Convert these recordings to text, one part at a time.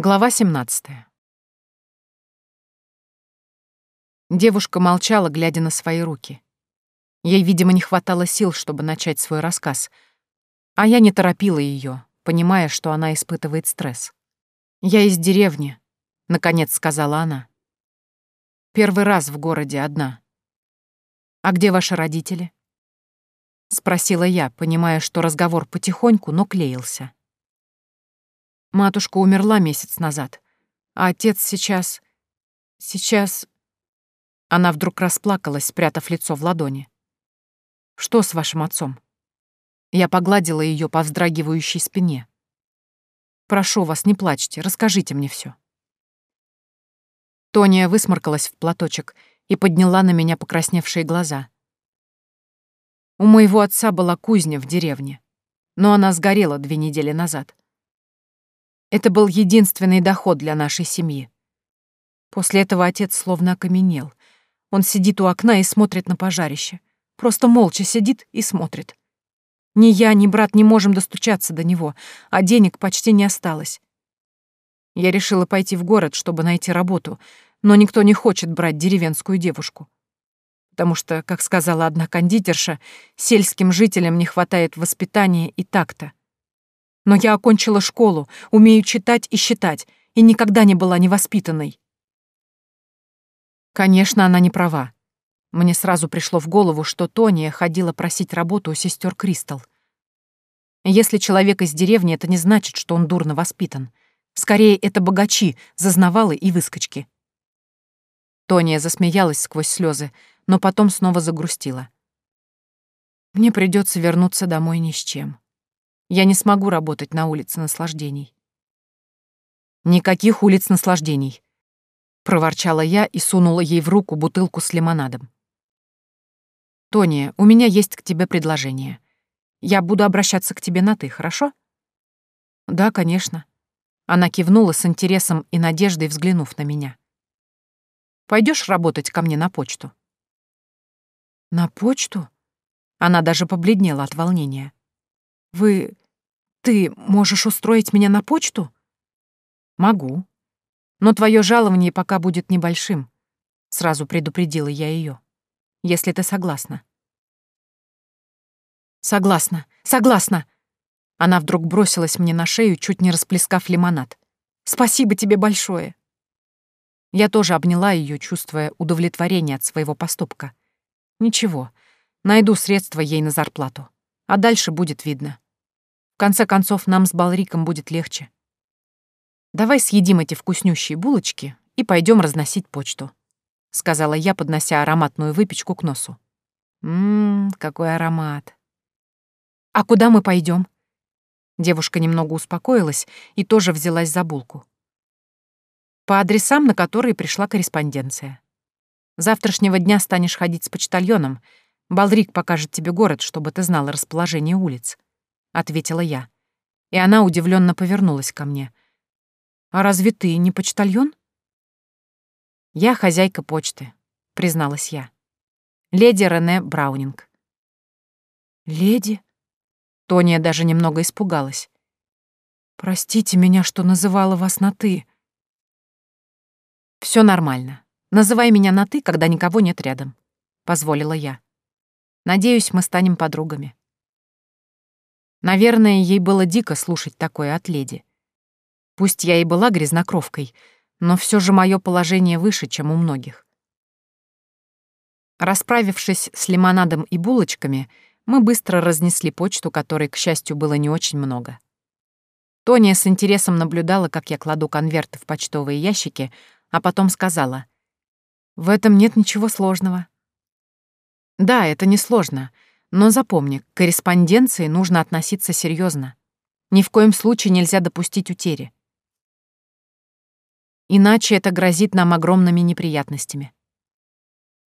Глава 17. Девушка молчала, глядя на свои руки. Ей, видимо, не хватало сил, чтобы начать свой рассказ, а я не торопила ее, понимая, что она испытывает стресс. «Я из деревни», — наконец сказала она. «Первый раз в городе одна. А где ваши родители?» — спросила я, понимая, что разговор потихоньку, но клеился. Матушка умерла месяц назад, а отец сейчас... Сейчас... Она вдруг расплакалась, спрятав лицо в ладони. «Что с вашим отцом?» Я погладила ее по вздрагивающей спине. «Прошу вас, не плачьте, расскажите мне все. Тония высморкалась в платочек и подняла на меня покрасневшие глаза. У моего отца была кузня в деревне, но она сгорела две недели назад. Это был единственный доход для нашей семьи. После этого отец словно окаменел. Он сидит у окна и смотрит на пожарище. Просто молча сидит и смотрит. Ни я, ни брат не можем достучаться до него, а денег почти не осталось. Я решила пойти в город, чтобы найти работу, но никто не хочет брать деревенскую девушку. Потому что, как сказала одна кондитерша, сельским жителям не хватает воспитания и такта. Но я окончила школу, умею читать и считать, и никогда не была невоспитанной. Конечно, она не права. Мне сразу пришло в голову, что Тония ходила просить работу у сестер Кристал. Если человек из деревни, это не значит, что он дурно воспитан. Скорее, это богачи, зазнавалы и выскочки. Тония засмеялась сквозь слезы, но потом снова загрустила. Мне придется вернуться домой ни с чем. Я не смогу работать на улице наслаждений. Никаких улиц наслаждений, проворчала я и сунула ей в руку бутылку с лимонадом. Тония, у меня есть к тебе предложение. Я буду обращаться к тебе на «ты», хорошо? Да, конечно. Она кивнула с интересом и надеждой, взглянув на меня. Пойдешь работать ко мне на почту? На почту? Она даже побледнела от волнения. Вы... Ты можешь устроить меня на почту? Могу. Но твое жалование пока будет небольшим. Сразу предупредила я ее. Если ты согласна. Согласна, согласна. Она вдруг бросилась мне на шею, чуть не расплескав лимонад. Спасибо тебе большое. Я тоже обняла ее, чувствуя удовлетворение от своего поступка. Ничего, найду средства ей на зарплату а дальше будет видно. Конце концов, нам с Балриком будет легче. Давай съедим эти вкуснющие булочки и пойдем разносить почту», — сказала я, поднося ароматную выпечку к носу. «Ммм, какой аромат!» «А куда мы пойдем? Девушка немного успокоилась и тоже взялась за булку. «По адресам, на которые пришла корреспонденция. Завтрашнего дня станешь ходить с почтальоном, Балрик покажет тебе город, чтобы ты знала расположение улиц», — ответила я. И она удивленно повернулась ко мне. «А разве ты не почтальон?» «Я хозяйка почты», — призналась я. «Леди Рене Браунинг». «Леди?» Тония даже немного испугалась. «Простите меня, что называла вас на «ты». Все нормально. Называй меня на «ты», когда никого нет рядом», — позволила я. Надеюсь, мы станем подругами. Наверное, ей было дико слушать такое от леди. Пусть я и была грязнокровкой, но все же мое положение выше, чем у многих. Расправившись с лимонадом и булочками, мы быстро разнесли почту, которой, к счастью, было не очень много. Тоня с интересом наблюдала, как я кладу конверты в почтовые ящики, а потом сказала, «В этом нет ничего сложного. Да, это несложно, но запомни, к корреспонденции нужно относиться серьезно. Ни в коем случае нельзя допустить утери. Иначе это грозит нам огромными неприятностями.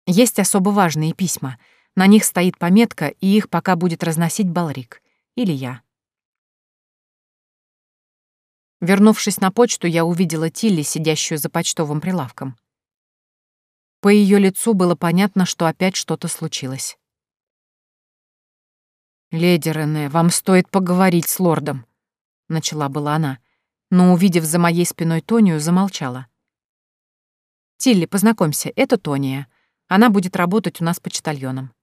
Есть особо важные письма. На них стоит пометка, и их пока будет разносить Балрик. Или я. Вернувшись на почту, я увидела Тилли, сидящую за почтовым прилавком. По ее лицу было понятно, что опять что-то случилось. «Леди Рене, вам стоит поговорить с лордом», — начала была она. но, увидев за моей спиной Тонию, замолчала. «Тилли, познакомься, это Тония. Она будет работать у нас почтальоном».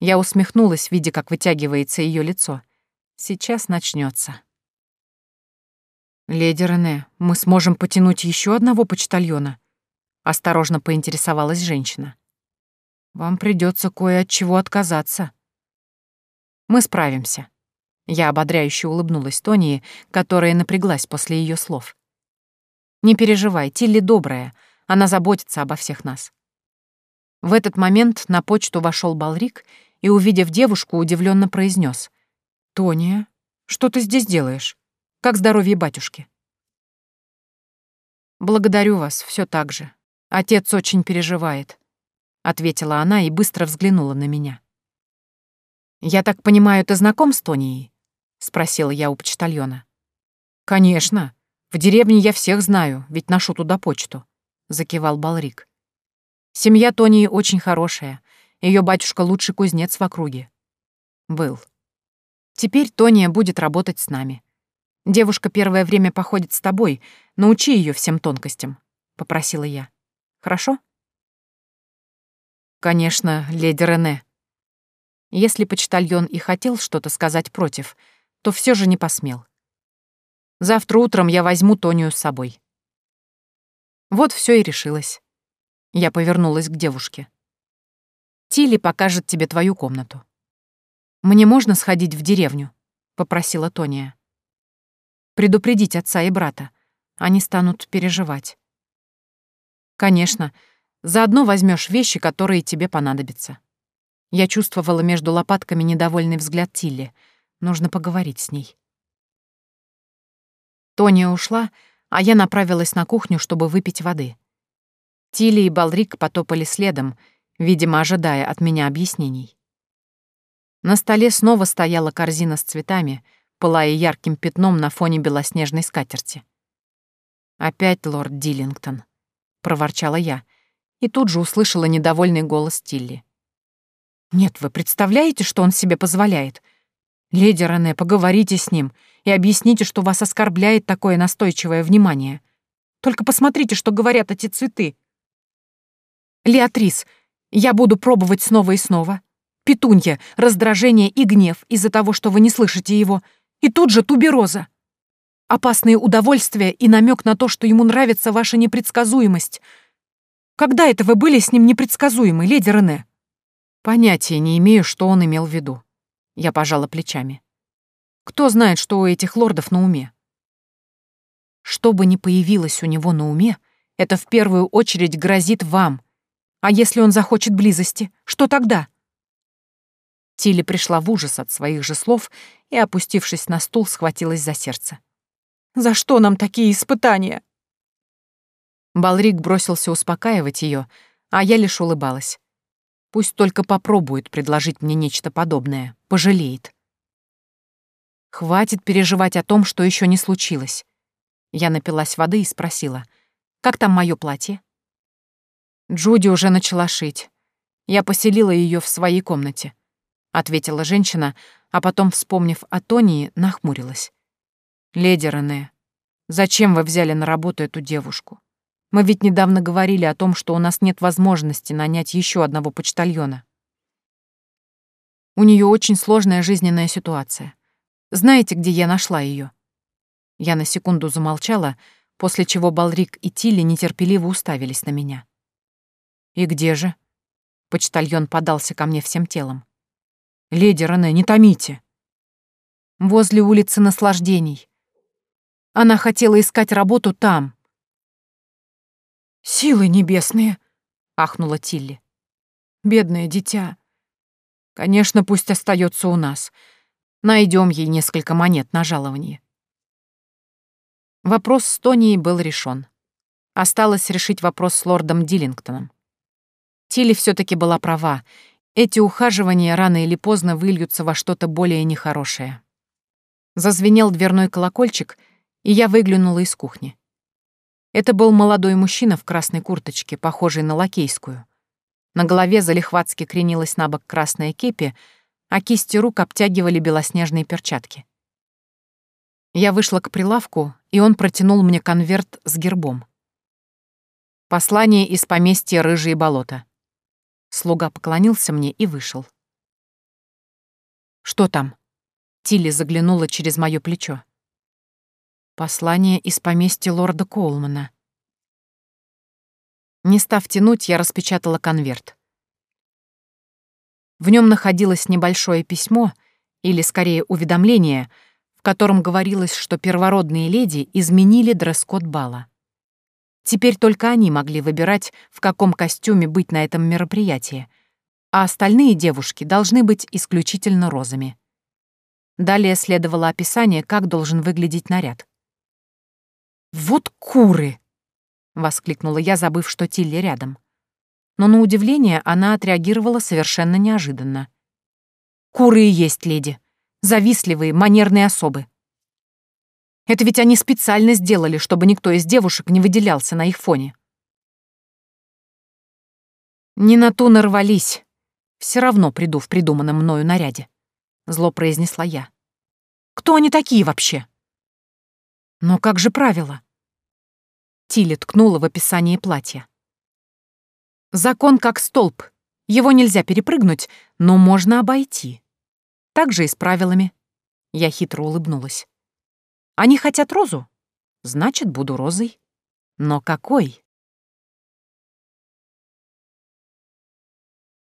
Я усмехнулась, видя, как вытягивается ее лицо. Сейчас начнется. «Леди Рене, мы сможем потянуть еще одного почтальона?» Осторожно поинтересовалась женщина. «Вам придется кое от чего отказаться». «Мы справимся». Я ободряюще улыбнулась Тонии, которая напряглась после ее слов. «Не переживай, Тилли добрая, она заботится обо всех нас». В этот момент на почту вошел Балрик и, увидев девушку, удивленно произнес: «Тония, что ты здесь делаешь? Как здоровье батюшки?» «Благодарю вас, все так же. Отец очень переживает», — ответила она и быстро взглянула на меня. «Я так понимаю, ты знаком с Тонией?» — спросила я у почтальона. «Конечно. В деревне я всех знаю, ведь ношу туда почту», — закивал Балрик. «Семья Тонии очень хорошая. Ее батюшка лучший кузнец в округе». «Был. Теперь Тония будет работать с нами. Девушка первое время походит с тобой, научи ее всем тонкостям», — попросила я. «Хорошо?» «Конечно, леди Рене». Если почтальон и хотел что-то сказать против, то все же не посмел. Завтра утром я возьму Тонию с собой. Вот все и решилось. Я повернулась к девушке. Тилли покажет тебе твою комнату. «Мне можно сходить в деревню?» — попросила Тония. «Предупредить отца и брата. Они станут переживать». «Конечно. Заодно возьмешь вещи, которые тебе понадобятся». Я чувствовала между лопатками недовольный взгляд Тилли. Нужно поговорить с ней. Тония ушла, а я направилась на кухню, чтобы выпить воды. Тилли и Балрик потопали следом, видимо, ожидая от меня объяснений. На столе снова стояла корзина с цветами, пылая ярким пятном на фоне белоснежной скатерти. «Опять лорд Диллингтон», — проворчала я, и тут же услышала недовольный голос Тилли. «Нет, вы представляете, что он себе позволяет? Леди Рене, поговорите с ним и объясните, что вас оскорбляет такое настойчивое внимание. Только посмотрите, что говорят эти цветы. Леатрис, я буду пробовать снова и снова, Петунья, раздражение и гнев из-за того, что вы не слышите его. И тут же тубероза. Опасные удовольствия и намек на то, что ему нравится ваша непредсказуемость. Когда это вы были с ним непредсказуемы, леди Рене? Понятия не имею, что он имел в виду. Я пожала плечами. Кто знает, что у этих лордов на уме? Что бы ни появилось у него на уме, это в первую очередь грозит вам. А если он захочет близости, что тогда? Тилли пришла в ужас от своих же слов и, опустившись на стул, схватилась за сердце. «За что нам такие испытания?» Балрик бросился успокаивать ее, а я лишь улыбалась. Пусть только попробует предложить мне нечто подобное, пожалеет. Хватит переживать о том, что еще не случилось. Я напилась воды и спросила, «Как там мое платье?» Джуди уже начала шить. Я поселила ее в своей комнате ответила женщина, а потом, вспомнив о Тонии, нахмурилась. «Леди Рене, зачем вы взяли на работу эту девушку? Мы ведь недавно говорили о том, что у нас нет возможности нанять еще одного почтальона. У нее очень сложная жизненная ситуация. Знаете, где я нашла ее? Я на секунду замолчала, после чего Балрик и Тилли нетерпеливо уставились на меня. «И где же?» Почтальон подался ко мне всем телом. «Леди Рене, не томите!» Возле улицы наслаждений. Она хотела искать работу там. «Силы небесные!» — ахнула Тилли. «Бедное дитя. Конечно, пусть остается у нас. Найдем ей несколько монет на жалование». Вопрос с Тонией был решен. Осталось решить вопрос с лордом Диллингтоном. Тилли все таки была права, эти ухаживания рано или поздно выльются во что-то более нехорошее. Зазвенел дверной колокольчик, и я выглянула из кухни. Это был молодой мужчина в красной курточке, похожей на лакейскую. На голове залихватски кренилась на бок красная кепи, а кисти рук обтягивали белоснежные перчатки. Я вышла к прилавку, и он протянул мне конверт с гербом. Послание из поместья Рыжие болота. Слуга поклонился мне и вышел. «Что там?» Тилли заглянула через моё плечо. «Послание из поместья лорда Коулмана». Не став тянуть, я распечатала конверт. В нем находилось небольшое письмо, или скорее уведомление, в котором говорилось, что первородные леди изменили дресс-код бала. Теперь только они могли выбирать, в каком костюме быть на этом мероприятии, а остальные девушки должны быть исключительно розами. Далее следовало описание, как должен выглядеть наряд. «Вот куры!» — воскликнула я, забыв, что Тилли рядом. Но на удивление она отреагировала совершенно неожиданно. «Куры и есть, леди. Завистливые, манерные особы. Это ведь они специально сделали, чтобы никто из девушек не выделялся на их фоне». «Не на ту нарвались. Все равно приду в придуманном мною наряде». — зло произнесла я. «Кто они такие вообще?» «Но как же правило?» Тилли ткнула в описании платья. «Закон как столб. Его нельзя перепрыгнуть, но можно обойти. Так же и с правилами». Я хитро улыбнулась. «Они хотят розу? Значит, буду розой. Но какой?»